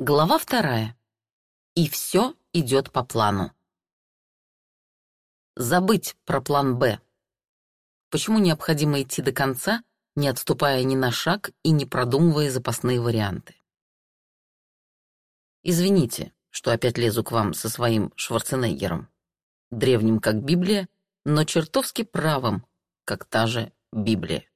Глава вторая. И все идет по плану. Забыть про план «Б». Почему необходимо идти до конца, не отступая ни на шаг и не продумывая запасные варианты? Извините, что опять лезу к вам со своим Шварценеггером. Древним, как Библия, но чертовски правым, как та же Библия.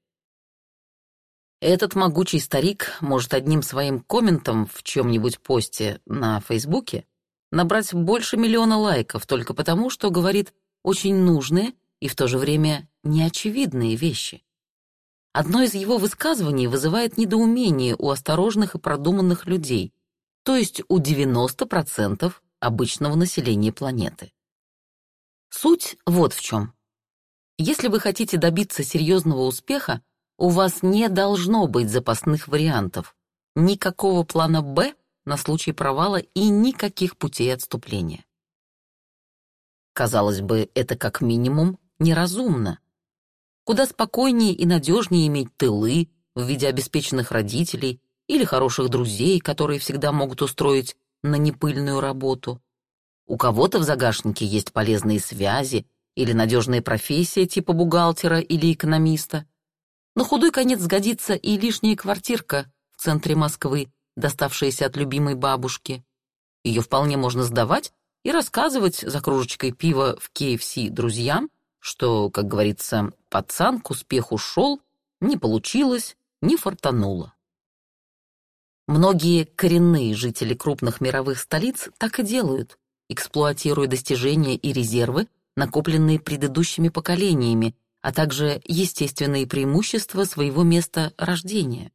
Этот могучий старик может одним своим комментом в чем-нибудь посте на Фейсбуке набрать больше миллиона лайков только потому, что говорит очень нужные и в то же время неочевидные вещи. Одно из его высказываний вызывает недоумение у осторожных и продуманных людей, то есть у 90% обычного населения планеты. Суть вот в чем. Если вы хотите добиться серьезного успеха, у вас не должно быть запасных вариантов, никакого плана «Б» на случай провала и никаких путей отступления. Казалось бы, это как минимум неразумно. Куда спокойнее и надежнее иметь тылы в виде обеспеченных родителей или хороших друзей, которые всегда могут устроить на непыльную работу. У кого-то в загашнике есть полезные связи или надежная профессия типа бухгалтера или экономиста. На худой конец сгодится и лишняя квартирка в центре Москвы, доставшаяся от любимой бабушки. Ее вполне можно сдавать и рассказывать за кружечкой пива в KFC друзьям, что, как говорится, пацан к успеху шел, не получилось, не фартануло. Многие коренные жители крупных мировых столиц так и делают, эксплуатируя достижения и резервы, накопленные предыдущими поколениями, а также естественные преимущества своего места рождения.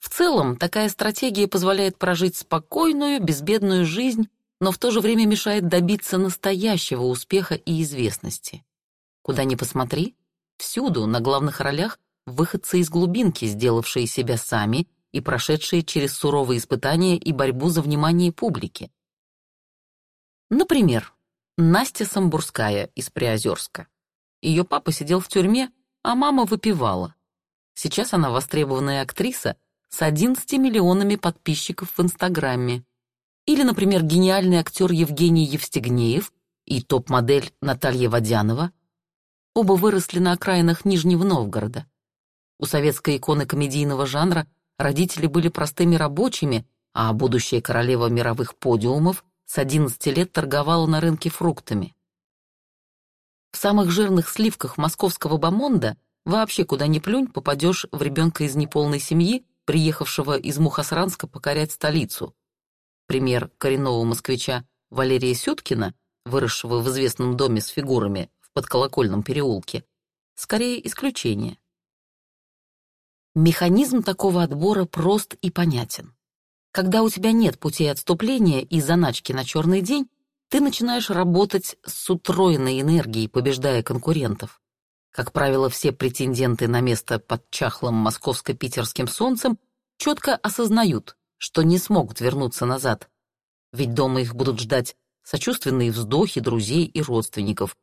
В целом, такая стратегия позволяет прожить спокойную, безбедную жизнь, но в то же время мешает добиться настоящего успеха и известности. Куда ни посмотри, всюду на главных ролях выходцы из глубинки, сделавшие себя сами и прошедшие через суровые испытания и борьбу за внимание публики. Например, Настя Самбурская из Приозерска. Ее папа сидел в тюрьме, а мама выпивала. Сейчас она востребованная актриса с 11 миллионами подписчиков в Инстаграме. Или, например, гениальный актер Евгений Евстигнеев и топ-модель Наталья Водянова. Оба выросли на окраинах Нижнего Новгорода. У советской иконы комедийного жанра родители были простыми рабочими, а будущая королева мировых подиумов с 11 лет торговала на рынке фруктами. В самых жирных сливках московского бомонда вообще куда ни плюнь, попадешь в ребенка из неполной семьи, приехавшего из Мухосранска покорять столицу. Пример коренного москвича Валерия Сюткина, выросшего в известном доме с фигурами в подколокольном переулке, скорее исключение. Механизм такого отбора прост и понятен. Когда у тебя нет путей отступления и заначки на черный день, ты начинаешь работать с утроенной энергией, побеждая конкурентов. Как правило, все претенденты на место под чахлым московско-питерским солнцем четко осознают, что не смогут вернуться назад. Ведь дома их будут ждать сочувственные вздохи друзей и родственников.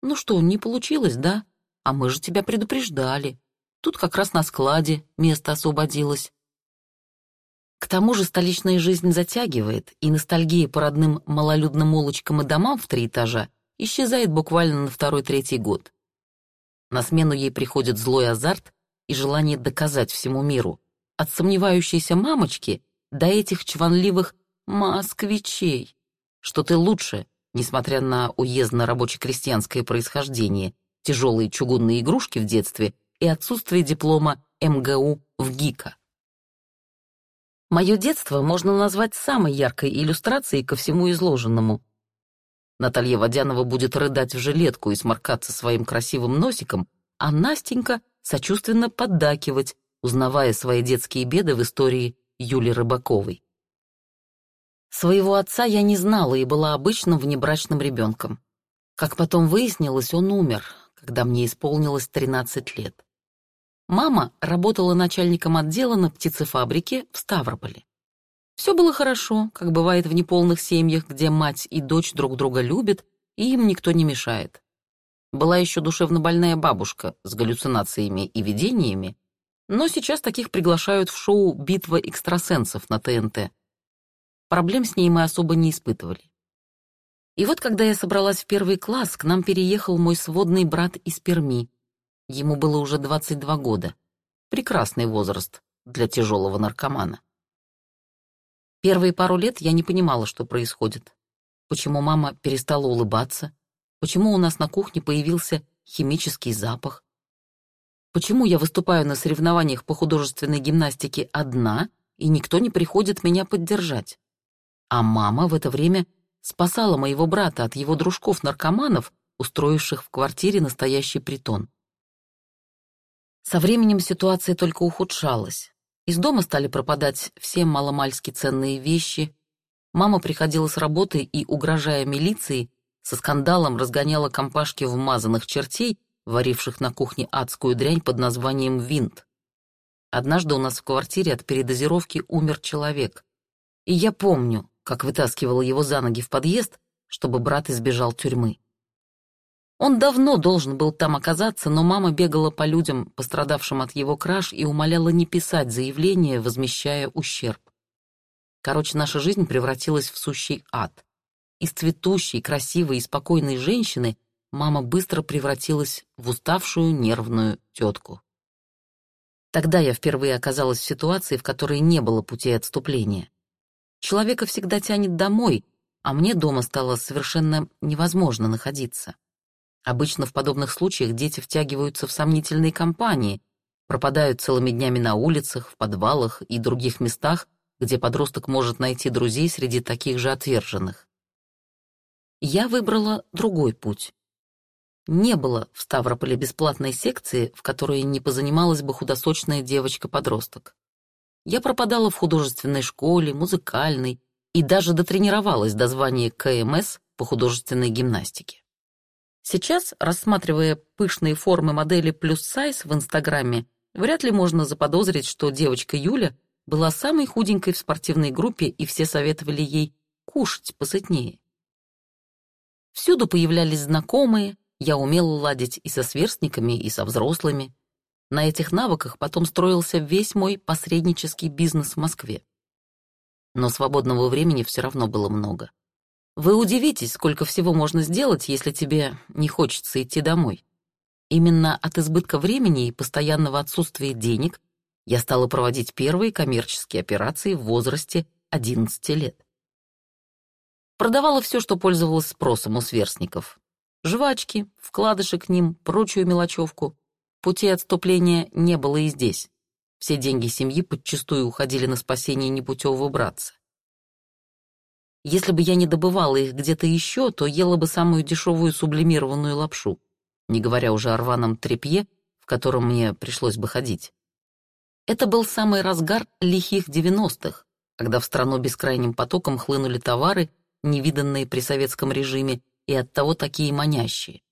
«Ну что, не получилось, да? А мы же тебя предупреждали. Тут как раз на складе место освободилось. К тому же столичная жизнь затягивает, и ностальгия по родным малолюдным улочкам и домам в три этажа исчезает буквально на второй-третий год. На смену ей приходит злой азарт и желание доказать всему миру, от сомневающейся мамочки до этих чванливых москвичей, что ты лучше, несмотря на уездно-рабоче-крестьянское происхождение, тяжелые чугунные игрушки в детстве и отсутствие диплома МГУ в ГИКа. Мое детство можно назвать самой яркой иллюстрацией ко всему изложенному. Наталья Водянова будет рыдать в жилетку и сморкаться своим красивым носиком, а Настенька сочувственно поддакивать, узнавая свои детские беды в истории Юли Рыбаковой. Своего отца я не знала и была обычным внебрачным ребенком. Как потом выяснилось, он умер, когда мне исполнилось 13 лет. Мама работала начальником отдела на птицефабрике в Ставрополе. Все было хорошо, как бывает в неполных семьях, где мать и дочь друг друга любят, и им никто не мешает. Была еще душевно больная бабушка с галлюцинациями и видениями, Но сейчас таких приглашают в шоу «Битва экстрасенсов» на ТНТ. Проблем с ней мы особо не испытывали. И вот когда я собралась в первый класс, к нам переехал мой сводный брат из Перми. Ему было уже 22 года. Прекрасный возраст для тяжелого наркомана. Первые пару лет я не понимала, что происходит. Почему мама перестала улыбаться? Почему у нас на кухне появился химический запах? Почему я выступаю на соревнованиях по художественной гимнастике одна, и никто не приходит меня поддержать? А мама в это время спасала моего брата от его дружков-наркоманов, устроивших в квартире настоящий притон. Со временем ситуация только ухудшалась. Из дома стали пропадать все маломальски ценные вещи. Мама приходила с работы и, угрожая милиции, со скандалом разгоняла компашки вмазанных чертей, варивших на кухне адскую дрянь под названием винт. Однажды у нас в квартире от передозировки умер человек. И я помню, как вытаскивала его за ноги в подъезд, чтобы брат избежал тюрьмы. Он давно должен был там оказаться, но мама бегала по людям, пострадавшим от его краж, и умоляла не писать заявление, возмещая ущерб. Короче, наша жизнь превратилась в сущий ад. Из цветущей, красивой и спокойной женщины мама быстро превратилась в уставшую нервную тетку. Тогда я впервые оказалась в ситуации, в которой не было путей отступления. Человека всегда тянет домой, а мне дома стало совершенно невозможно находиться. Обычно в подобных случаях дети втягиваются в сомнительные компании, пропадают целыми днями на улицах, в подвалах и других местах, где подросток может найти друзей среди таких же отверженных. Я выбрала другой путь. Не было в Ставрополе бесплатной секции, в которой не позанималась бы худосочная девочка-подросток. Я пропадала в художественной школе, музыкальной и даже дотренировалась до звания КМС по художественной гимнастике. Сейчас, рассматривая пышные формы модели плюс сайз в Инстаграме, вряд ли можно заподозрить, что девочка Юля была самой худенькой в спортивной группе, и все советовали ей кушать посытнее. Всюду появлялись знакомые, я умела ладить и со сверстниками, и со взрослыми. На этих навыках потом строился весь мой посреднический бизнес в Москве. Но свободного времени все равно было много. Вы удивитесь, сколько всего можно сделать, если тебе не хочется идти домой. Именно от избытка времени и постоянного отсутствия денег я стала проводить первые коммерческие операции в возрасте 11 лет. Продавала все, что пользовалось спросом у сверстников. Жвачки, вкладыши к ним, прочую мелочевку. Пути отступления не было и здесь. Все деньги семьи подчастую уходили на спасение непутевого братца. Если бы я не добывала их где-то еще, то ела бы самую дешевую сублимированную лапшу, не говоря уже о рваном тряпье, в котором мне пришлось бы ходить. Это был самый разгар лихих девяностых, когда в страну бескрайним потоком хлынули товары, невиданные при советском режиме, и оттого такие манящие.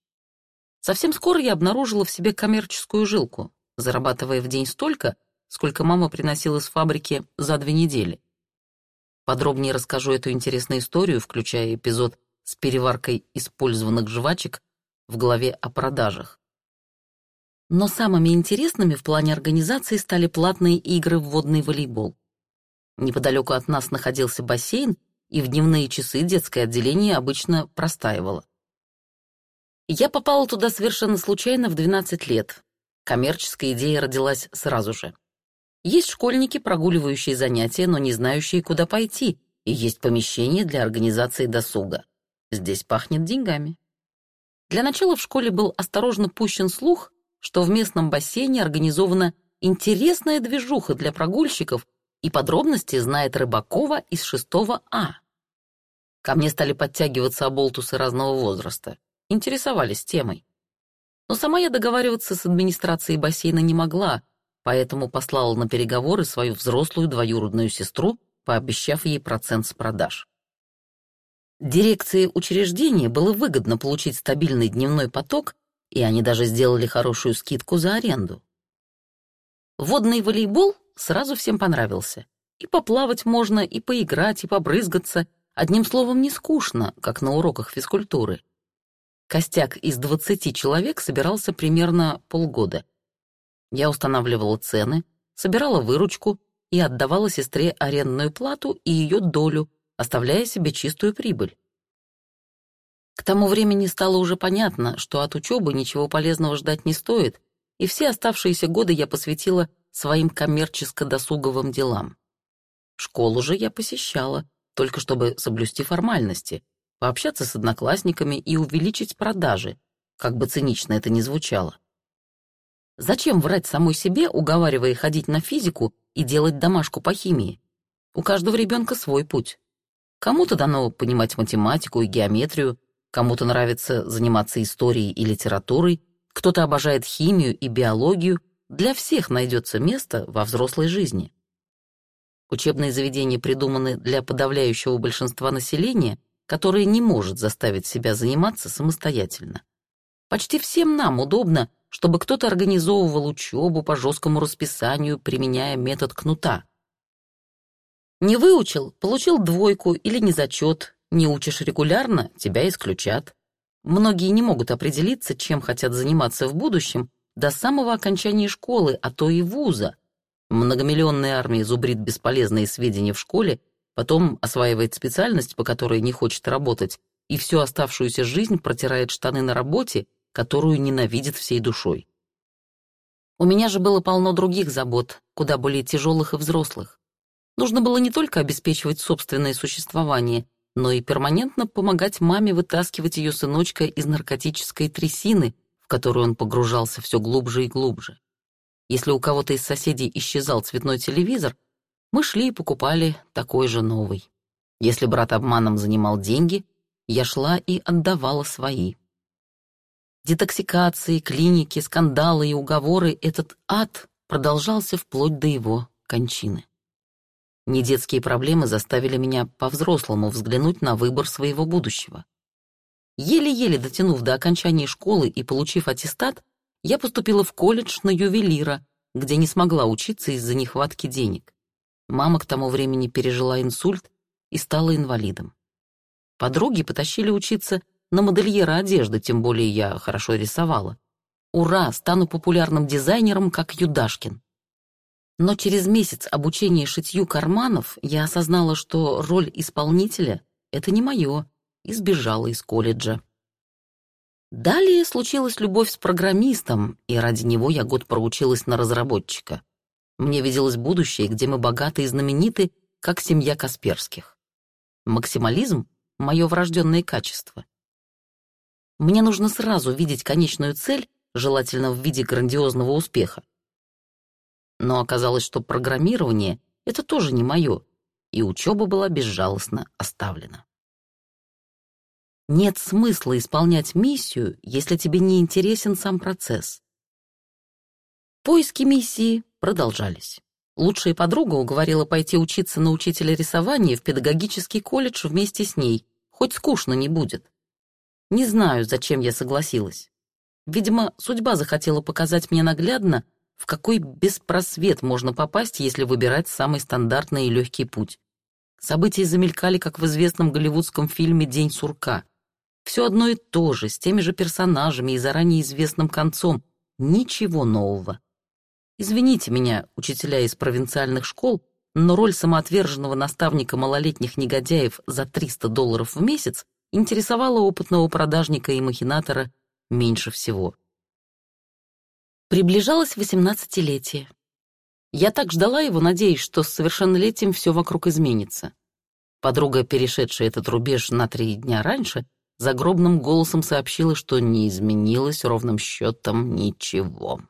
Совсем скоро я обнаружила в себе коммерческую жилку, зарабатывая в день столько, сколько мама приносила с фабрики за две недели. Подробнее расскажу эту интересную историю, включая эпизод с переваркой использованных жвачек в главе о продажах. Но самыми интересными в плане организации стали платные игры в водный волейбол. Неподалеку от нас находился бассейн, и в дневные часы детское отделение обычно простаивало. Я попала туда совершенно случайно в 12 лет. Коммерческая идея родилась сразу же. Есть школьники, прогуливающие занятия, но не знающие, куда пойти, и есть помещение для организации досуга. Здесь пахнет деньгами. Для начала в школе был осторожно пущен слух, что в местном бассейне организована интересная движуха для прогульщиков, и подробности знает Рыбакова из 6 А. Ко мне стали подтягиваться оболтусы разного возраста интересовались темой. Но сама я договариваться с администрацией бассейна не могла, поэтому послала на переговоры свою взрослую двоюродную сестру, пообещав ей процент с продаж. Дирекции учреждения было выгодно получить стабильный дневной поток, и они даже сделали хорошую скидку за аренду. Водный волейбол сразу всем понравился. И поплавать можно, и поиграть, и побрызгаться. Одним словом, не скучно, как на уроках физкультуры. Костяк из 20 человек собирался примерно полгода. Я устанавливала цены, собирала выручку и отдавала сестре арендную плату и ее долю, оставляя себе чистую прибыль. К тому времени стало уже понятно, что от учебы ничего полезного ждать не стоит, и все оставшиеся годы я посвятила своим коммерческо-досуговым делам. Школу же я посещала, только чтобы соблюсти формальности, пообщаться с одноклассниками и увеличить продажи, как бы цинично это ни звучало. Зачем врать самой себе, уговаривая ходить на физику и делать домашку по химии? У каждого ребенка свой путь. Кому-то дано понимать математику и геометрию, кому-то нравится заниматься историей и литературой, кто-то обожает химию и биологию. Для всех найдется место во взрослой жизни. Учебные заведения придуманы для подавляющего большинства населения, которое не может заставить себя заниматься самостоятельно. Почти всем нам удобно, чтобы кто-то организовывал учебу по жесткому расписанию, применяя метод кнута. Не выучил — получил двойку или незачет, не учишь регулярно — тебя исключат. Многие не могут определиться, чем хотят заниматься в будущем, до самого окончания школы, а то и вуза, Многомиллионная армия зубрит бесполезные сведения в школе, потом осваивает специальность, по которой не хочет работать, и всю оставшуюся жизнь протирает штаны на работе, которую ненавидит всей душой. У меня же было полно других забот, куда более тяжелых и взрослых. Нужно было не только обеспечивать собственное существование, но и перманентно помогать маме вытаскивать ее сыночка из наркотической трясины, в которую он погружался все глубже и глубже. Если у кого-то из соседей исчезал цветной телевизор, мы шли и покупали такой же новый. Если брат обманом занимал деньги, я шла и отдавала свои. Детоксикации, клиники, скандалы и уговоры — этот ад продолжался вплоть до его кончины. Недетские проблемы заставили меня по-взрослому взглянуть на выбор своего будущего. Еле-еле дотянув до окончания школы и получив аттестат, я поступила в колледж на ювелира, где не смогла учиться из-за нехватки денег. Мама к тому времени пережила инсульт и стала инвалидом. Подруги потащили учиться на модельера одежды, тем более я хорошо рисовала. Ура, стану популярным дизайнером, как Юдашкин. Но через месяц обучения шитью карманов я осознала, что роль исполнителя — это не мое, и сбежала из колледжа. Далее случилась любовь с программистом, и ради него я год проучилась на разработчика. Мне виделось будущее, где мы богаты и знамениты, как семья Касперских. Максимализм — мое врожденное качество. Мне нужно сразу видеть конечную цель, желательно в виде грандиозного успеха. Но оказалось, что программирование — это тоже не мое, и учеба была безжалостно оставлена. Нет смысла исполнять миссию, если тебе не интересен сам процесс. Поиски миссии продолжались. Лучшая подруга уговорила пойти учиться на учителя рисования в педагогический колледж вместе с ней, хоть скучно не будет. Не знаю, зачем я согласилась. Видимо, судьба захотела показать мне наглядно, в какой беспросвет можно попасть, если выбирать самый стандартный и легкий путь. События замелькали, как в известном голливудском фильме «День сурка». Все одно и то же, с теми же персонажами и заранее известным концом. Ничего нового. Извините меня, учителя из провинциальных школ, но роль самоотверженного наставника малолетних негодяев за 300 долларов в месяц интересовала опытного продажника и махинатора меньше всего. Приближалось восемнадцатилетие. Я так ждала его, надеясь, что с совершеннолетием все вокруг изменится. Подруга, перешедшая этот рубеж на три дня раньше, загробным голосом сообщила, что не изменилось ровным счетом ничего.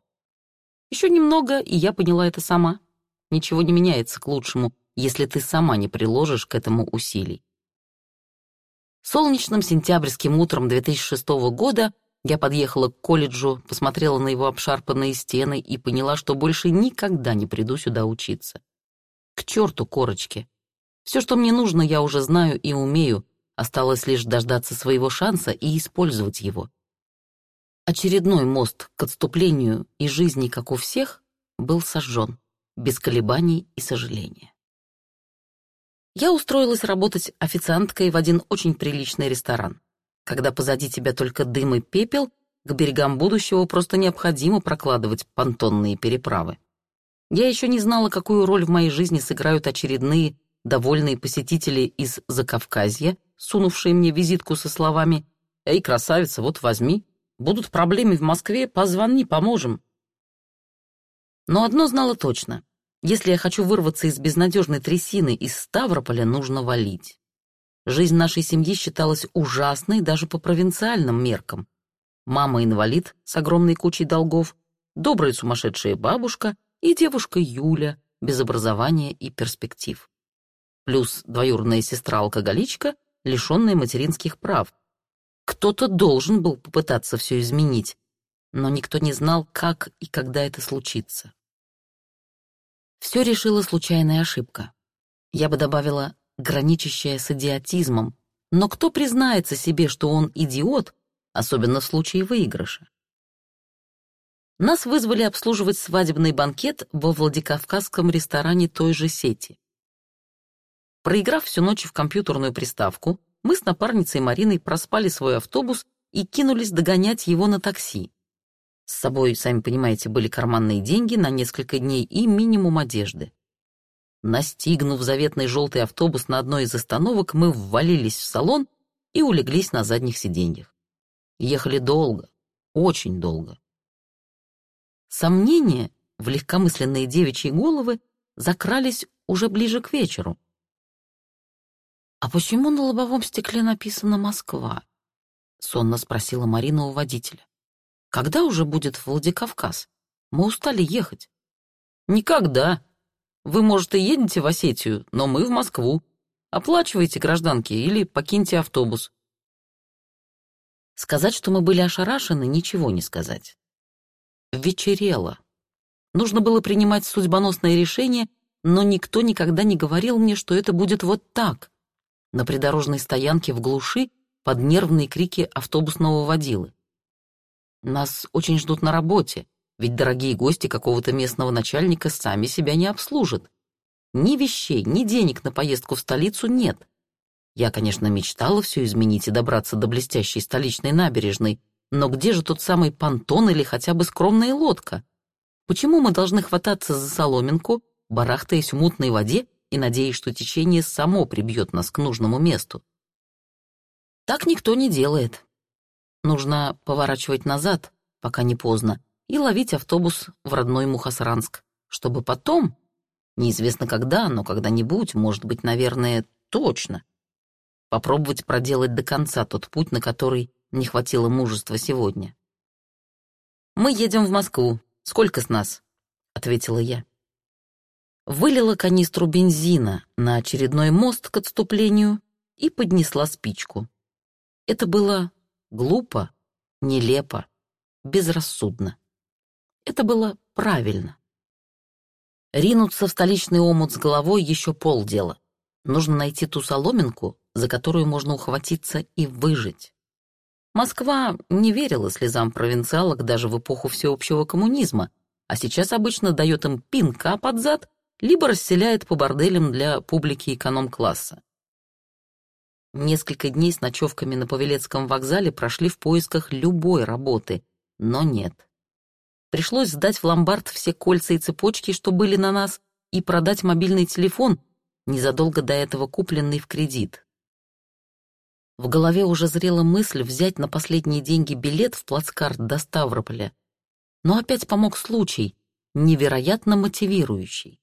Еще немного, и я поняла это сама. Ничего не меняется к лучшему, если ты сама не приложишь к этому усилий. Солнечным сентябрьским утром 2006 года я подъехала к колледжу, посмотрела на его обшарпанные стены и поняла, что больше никогда не приду сюда учиться. К черту корочки. Все, что мне нужно, я уже знаю и умею, Осталось лишь дождаться своего шанса и использовать его. Очередной мост к отступлению и жизни, как у всех, был сожжен, без колебаний и сожаления. Я устроилась работать официанткой в один очень приличный ресторан. Когда позади тебя только дым и пепел, к берегам будущего просто необходимо прокладывать понтонные переправы. Я еще не знала, какую роль в моей жизни сыграют очередные довольные посетители из Закавказья, сунувшие мне визитку со словами «Эй, красавица, вот возьми, будут проблемы в Москве, позвони, поможем». Но одно знала точно. Если я хочу вырваться из безнадежной трясины из Ставрополя, нужно валить. Жизнь нашей семьи считалась ужасной даже по провинциальным меркам. Мама инвалид с огромной кучей долгов, добрая сумасшедшая бабушка и девушка Юля без образования и перспектив. Плюс двоюродная сестра-алкоголичка, лишенная материнских прав. Кто-то должен был попытаться все изменить, но никто не знал, как и когда это случится. Все решила случайная ошибка. Я бы добавила граничащая с идиотизмом, но кто признается себе, что он идиот, особенно в случае выигрыша? Нас вызвали обслуживать свадебный банкет во Владикавказском ресторане той же сети. Проиграв всю ночь в компьютерную приставку, мы с напарницей Мариной проспали свой автобус и кинулись догонять его на такси. С собой, сами понимаете, были карманные деньги на несколько дней и минимум одежды. Настигнув заветный желтый автобус на одной из остановок, мы ввалились в салон и улеглись на задних сиденьях. Ехали долго, очень долго. Сомнения в легкомысленные девичьи головы закрались уже ближе к вечеру. «А почему на лобовом стекле написано «Москва»?» — сонно спросила Марина у водителя. Когда уже будет Владикавказ? Мы устали ехать. Никогда. Вы, может, и едете в Осетию, но мы в Москву. Оплачивайте гражданки или покиньте автобус. Сказать, что мы были ошарашены, ничего не сказать. Вечерело. Нужно было принимать судьбоносное решение, но никто никогда не говорил мне, что это будет вот так, на придорожной стоянке в глуши под нервные крики автобусного водилы. Нас очень ждут на работе, ведь дорогие гости какого-то местного начальника сами себя не обслужат. Ни вещей, ни денег на поездку в столицу нет. Я, конечно, мечтала все изменить и добраться до блестящей столичной набережной, но где же тот самый понтон или хотя бы скромная лодка? Почему мы должны хвататься за соломинку, барахтаясь в мутной воде и надеясь, что течение само прибьет нас к нужному месту? Так никто не делает. Нужно поворачивать назад, пока не поздно, и ловить автобус в родной Мухасранск, чтобы потом, неизвестно когда, но когда-нибудь, может быть, наверное, точно, попробовать проделать до конца тот путь, на который не хватило мужества сегодня. «Мы едем в Москву. Сколько с нас?» — ответила я. Вылила канистру бензина на очередной мост к отступлению и поднесла спичку. Это было Глупо, нелепо, безрассудно. Это было правильно. Ринуться в столичный омут с головой еще полдела. Нужно найти ту соломинку, за которую можно ухватиться и выжить. Москва не верила слезам провинциалок даже в эпоху всеобщего коммунизма, а сейчас обычно дает им пинка под зад, либо расселяет по борделям для публики эконом-класса. Несколько дней с ночевками на Павелецком вокзале прошли в поисках любой работы, но нет. Пришлось сдать в ломбард все кольца и цепочки, что были на нас, и продать мобильный телефон, незадолго до этого купленный в кредит. В голове уже зрела мысль взять на последние деньги билет в плацкарт до Ставрополя. Но опять помог случай, невероятно мотивирующий.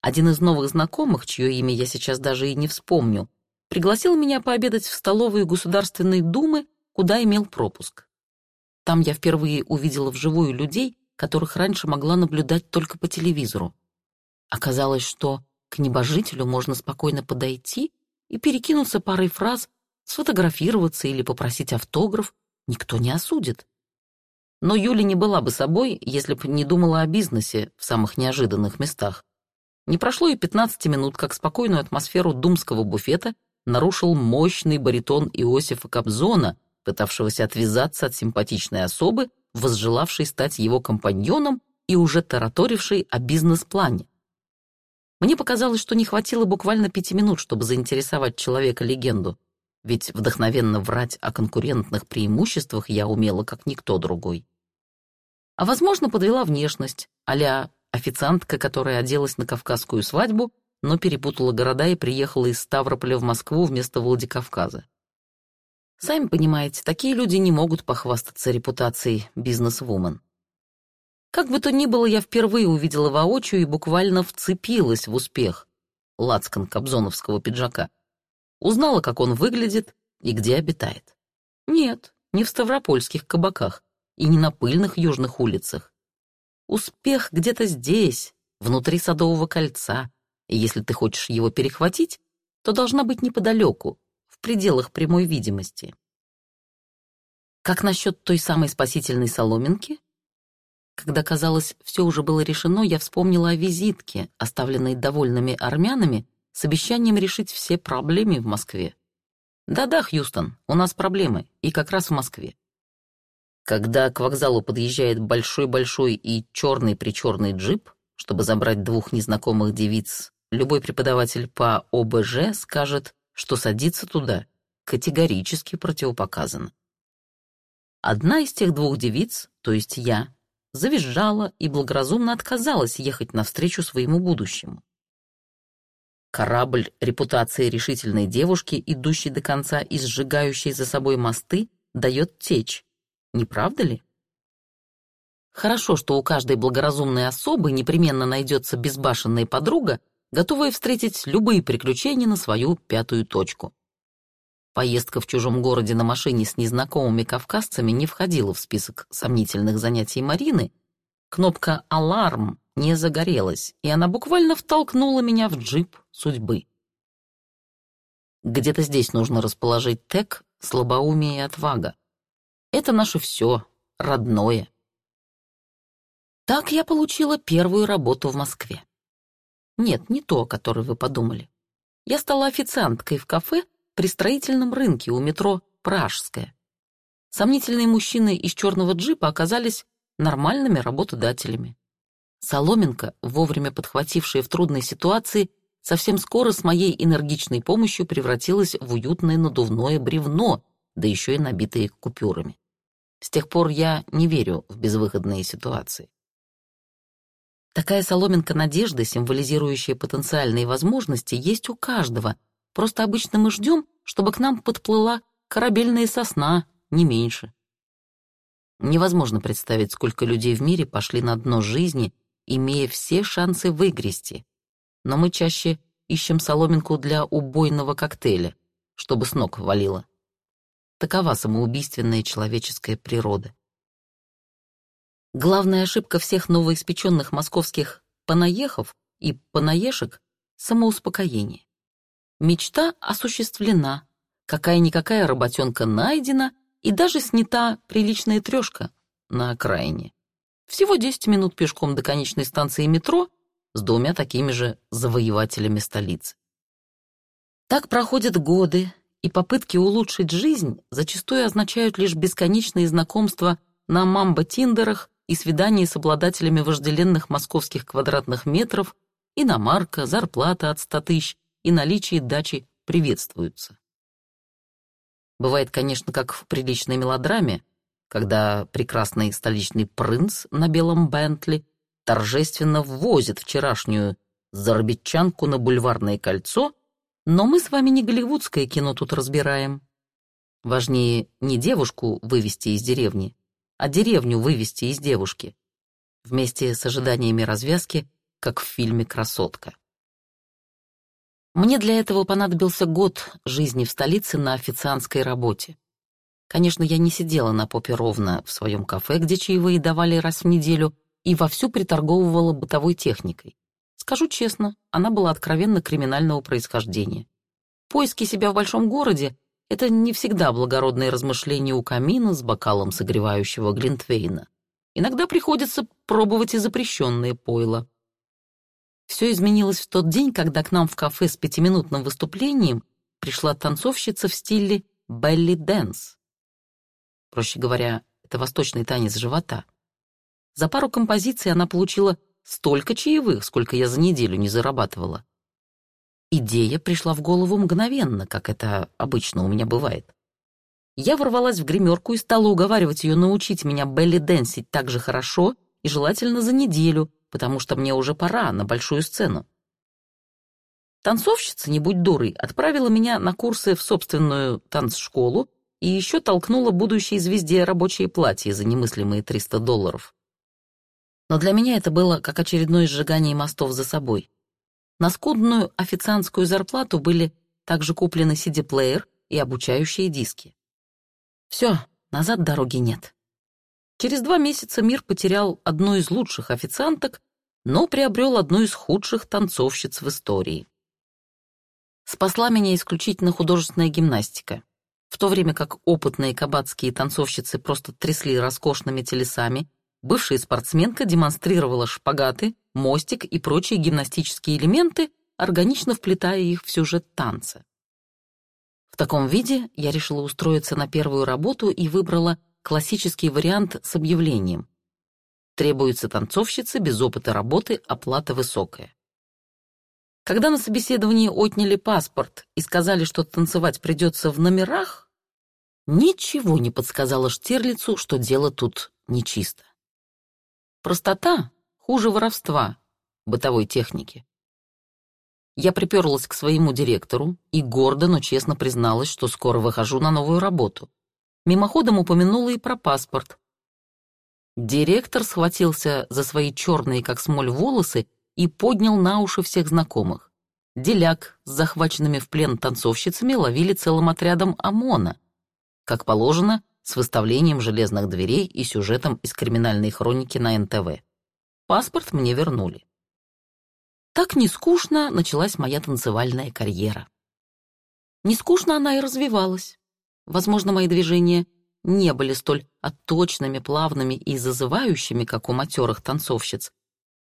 Один из новых знакомых, чье имя я сейчас даже и не вспомню, пригласил меня пообедать в столовую Государственной Думы, куда имел пропуск. Там я впервые увидела вживую людей, которых раньше могла наблюдать только по телевизору. Оказалось, что к небожителю можно спокойно подойти и перекинуться парой фраз, сфотографироваться или попросить автограф, никто не осудит. Но Юля не была бы собой, если бы не думала о бизнесе в самых неожиданных местах. Не прошло и 15 минут, как спокойную атмосферу думского буфета нарушил мощный баритон Иосифа Кобзона, пытавшегося отвязаться от симпатичной особы, возжелавшей стать его компаньоном и уже тараторившей о бизнес-плане. Мне показалось, что не хватило буквально пяти минут, чтобы заинтересовать человека-легенду. ведь вдохновенно врать о конкурентных преимуществах я умела как никто другой. А, возможно, подвела внешность, а официантка, которая оделась на кавказскую свадьбу, но перепутала города и приехала из Ставрополя в Москву вместо Владикавказа. Сами понимаете, такие люди не могут похвастаться репутацией бизнес-вумен. Как бы то ни было, я впервые увидела воочию и буквально вцепилась в успех лацкан кобзоновского пиджака. Узнала, как он выглядит и где обитает. Нет, не в ставропольских кабаках и не на пыльных южных улицах. Успех где-то здесь, внутри Садового кольца, и если ты хочешь его перехватить, то должна быть неподалеку, в пределах прямой видимости. Как насчет той самой спасительной соломинки? Когда, казалось, все уже было решено, я вспомнила о визитке, оставленной довольными армянами, с обещанием решить все проблемы в Москве. Да-да, Хьюстон, у нас проблемы, и как раз в Москве. Когда к вокзалу подъезжает большой-большой и черный-причерный джип, чтобы забрать двух незнакомых девиц, любой преподаватель по ОБЖ скажет, что садиться туда категорически противопоказано. Одна из тех двух девиц, то есть я, завизжала и благоразумно отказалась ехать навстречу своему будущему. Корабль репутации решительной девушки, идущей до конца и сжигающей за собой мосты, дает течь, не правда ли? Хорошо, что у каждой благоразумной особы непременно найдется безбашенная подруга, готовая встретить любые приключения на свою пятую точку. Поездка в чужом городе на машине с незнакомыми кавказцами не входила в список сомнительных занятий Марины. Кнопка «Аларм» не загорелась, и она буквально втолкнула меня в джип судьбы. Где-то здесь нужно расположить тег «Слабоумие и отвага». Это наше все, родное. Так я получила первую работу в Москве. Нет, не то, о которой вы подумали. Я стала официанткой в кафе при строительном рынке у метро Пражская. Сомнительные мужчины из черного джипа оказались нормальными работодателями. Соломенко, вовремя подхватившая в трудной ситуации, совсем скоро с моей энергичной помощью превратилась в уютное надувное бревно, да еще и набитое купюрами. С тех пор я не верю в безвыходные ситуации. Такая соломинка надежды, символизирующая потенциальные возможности, есть у каждого. Просто обычно мы ждем, чтобы к нам подплыла корабельная сосна, не меньше. Невозможно представить, сколько людей в мире пошли на дно жизни, имея все шансы выгрести. Но мы чаще ищем соломинку для убойного коктейля, чтобы с ног валило. Такова самоубийственная человеческая природа. Главная ошибка всех новоиспеченных московских «понаехов» и «понаешек» — самоуспокоение. Мечта осуществлена, какая-никакая работенка найдена и даже снята приличная трешка на окраине. Всего 10 минут пешком до конечной станции метро с двумя такими же завоевателями столицы. Так проходят годы, и попытки улучшить жизнь зачастую означают лишь бесконечные знакомства на мамбо-тиндерах и свидания с обладателями вожделенных московских квадратных метров, иномарка, зарплата от 100 тысяч и наличие дачи приветствуются. Бывает, конечно, как в приличной мелодраме, когда прекрасный столичный принц на белом Бентли торжественно ввозит вчерашнюю зарбитчанку на бульварное кольцо но мы с вами не голливудское кино тут разбираем. Важнее не девушку вывести из деревни, а деревню вывести из девушки. Вместе с ожиданиями развязки, как в фильме «Красотка». Мне для этого понадобился год жизни в столице на официантской работе. Конечно, я не сидела на попе ровно в своем кафе, где чаевые давали раз в неделю, и вовсю приторговывала бытовой техникой. Скажу честно, она была откровенно криминального происхождения. Поиски себя в большом городе — это не всегда благородные размышления у камина с бокалом согревающего глинтвейна. Иногда приходится пробовать и запрещенные пойла. Все изменилось в тот день, когда к нам в кафе с пятиминутным выступлением пришла танцовщица в стиле belly dance. Проще говоря, это восточный танец живота. За пару композиций она получила столько чаевых, сколько я за неделю не зарабатывала. Идея пришла в голову мгновенно, как это обычно у меня бывает. Я ворвалась в гримерку и стала уговаривать ее научить меня belly dance ить так же хорошо и желательно за неделю, потому что мне уже пора на большую сцену. Танцовщица, не будь дурой, отправила меня на курсы в собственную танцшколу и еще толкнула будущей звезде рабочие платья за немыслимые 300 долларов. Но для меня это было как очередное сжигание мостов за собой. На скудную официантскую зарплату были также куплены CD-плеер и обучающие диски. Все, назад дороги нет. Через два месяца мир потерял одну из лучших официанток, но приобрел одну из худших танцовщиц в истории. Спасла меня исключительно художественная гимнастика. В то время как опытные кабацкие танцовщицы просто трясли роскошными телесами, бывшая спортсменка демонстрировала шпагаты, мостик и прочие гимнастические элементы, органично вплетая их в сюжет танца. В таком виде я решила устроиться на первую работу и выбрала классический вариант с объявлением. Требуется танцовщица без опыта работы, оплата высокая. Когда на собеседовании отняли паспорт и сказали, что танцевать придется в номерах, ничего не подсказало Штирлицу, что дело тут нечисто. Простота хуже воровства бытовой техники. Я приперлась к своему директору и гордо, но честно призналась, что скоро выхожу на новую работу. Мимоходом упомянула и про паспорт. Директор схватился за свои черные, как смоль, волосы и поднял на уши всех знакомых. Деляк с захваченными в плен танцовщицами ловили целым отрядом ОМОНа. Как положено, с выставлением железных дверей и сюжетом из криминальной хроники на НТВ. Паспорт мне вернули. Так не скучно началась моя танцевальная карьера. Не скучно она и развивалась. Возможно, мои движения не были столь отточными, плавными и зазывающими, как у матерых танцовщиц,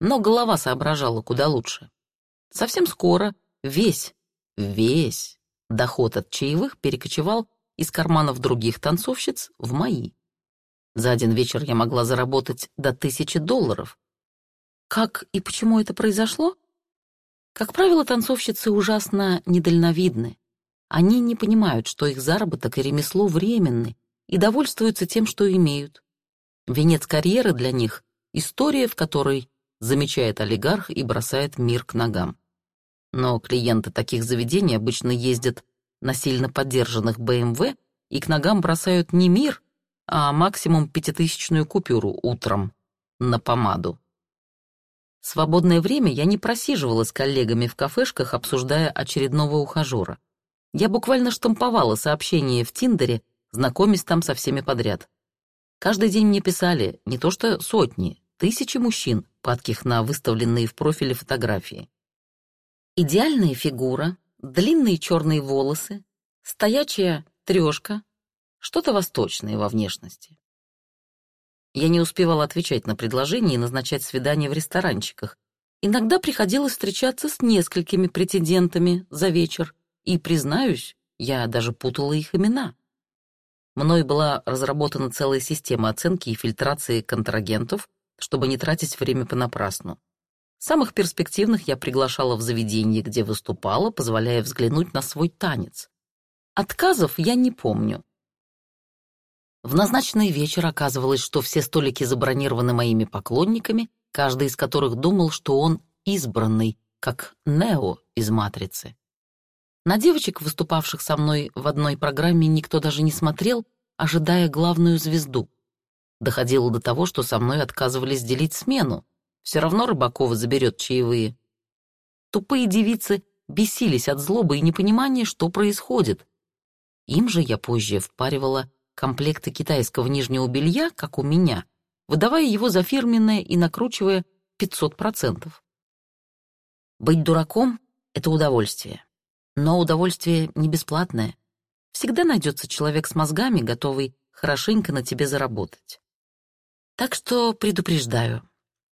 но голова соображала куда лучше. Совсем скоро весь, весь доход от чаевых перекочевал из карманов других танцовщиц в мои. За один вечер я могла заработать до тысячи долларов. Как и почему это произошло? Как правило, танцовщицы ужасно недальновидны. Они не понимают, что их заработок и ремесло временны, и довольствуются тем, что имеют. Венец карьеры для них — история, в которой замечает олигарх и бросает мир к ногам. Но клиенты таких заведений обычно ездят на сильно поддержанных БМВ и к ногам бросают не мир, а максимум пятитысячную купюру утром на помаду. свободное время я не просиживала с коллегами в кафешках, обсуждая очередного ухажера. Я буквально штамповала сообщения в Тиндере, знакомясь там со всеми подряд. Каждый день мне писали не то что сотни, тысячи мужчин, падких на выставленные в профиле фотографии. Идеальная фигура, длинные черные волосы, стоячая трешка, что-то восточное во внешности. Я не успевала отвечать на предложения и назначать свидания в ресторанчиках. Иногда приходилось встречаться с несколькими претендентами за вечер, и, признаюсь, я даже путала их имена. Мной была разработана целая система оценки и фильтрации контрагентов, чтобы не тратить время понапрасну. Самых перспективных я приглашала в заведение, где выступала, позволяя взглянуть на свой танец. Отказов я не помню. В назначенный вечер оказывалось, что все столики забронированы моими поклонниками, каждый из которых думал, что он избранный, как Нео из «Матрицы». На девочек, выступавших со мной в одной программе, никто даже не смотрел, ожидая главную звезду. Доходило до того, что со мной отказывались делить смену. Все равно Рыбакова заберет чаевые. Тупые девицы бесились от злобы и непонимания, что происходит. Им же я позже впаривала комплекты китайского нижнего белья, как у меня, выдавая его за фирменное и накручивая 500%. Быть дураком — это удовольствие. Но удовольствие не бесплатное. Всегда найдется человек с мозгами, готовый хорошенько на тебе заработать. Так что предупреждаю,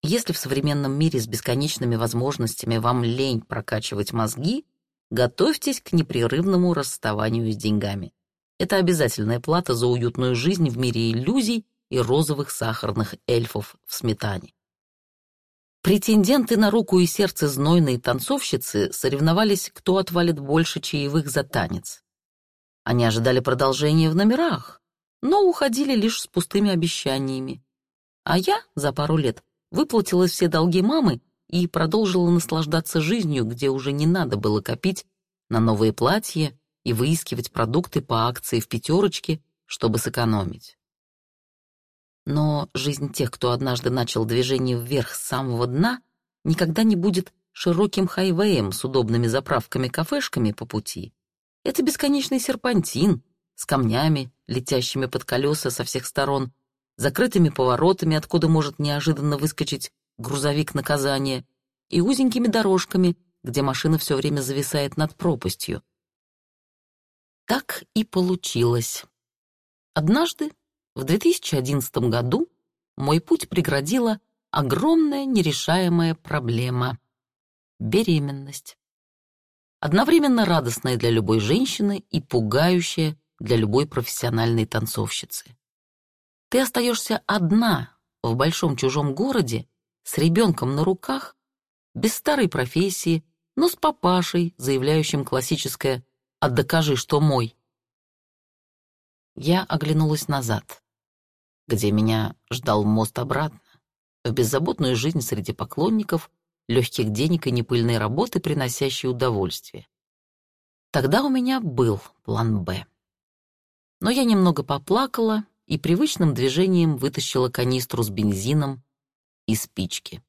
если в современном мире с бесконечными возможностями вам лень прокачивать мозги, готовьтесь к непрерывному расставанию с деньгами. Это обязательная плата за уютную жизнь в мире иллюзий и розовых сахарных эльфов в сметане. Претенденты на руку и сердце знойные танцовщицы соревновались, кто отвалит больше чаевых за танец. Они ожидали продолжения в номерах, но уходили лишь с пустыми обещаниями. А я за пару лет выплатила все долги мамы и продолжила наслаждаться жизнью, где уже не надо было копить на новые платья и выискивать продукты по акции в пятерочке, чтобы сэкономить. Но жизнь тех, кто однажды начал движение вверх с самого дна, никогда не будет широким хайвеем с удобными заправками-кафешками по пути. Это бесконечный серпантин с камнями, летящими под колеса со всех сторон, закрытыми поворотами, откуда может неожиданно выскочить грузовик наказания, и узенькими дорожками, где машина все время зависает над пропастью. Так и получилось. Однажды, в 2011 году, мой путь преградила огромная нерешаемая проблема — беременность. Одновременно радостная для любой женщины и пугающая для любой профессиональной танцовщицы. Ты остаешься одна в большом чужом городе с ребенком на руках, без старой профессии, но с папашей, заявляющим классическое «А докажи, что мой». Я оглянулась назад, где меня ждал мост обратно, в беззаботную жизнь среди поклонников, легких денег и непыльной работы, приносящей удовольствие. Тогда у меня был план «Б». Но я немного поплакала и привычным движением вытащила канистру с бензином и спички.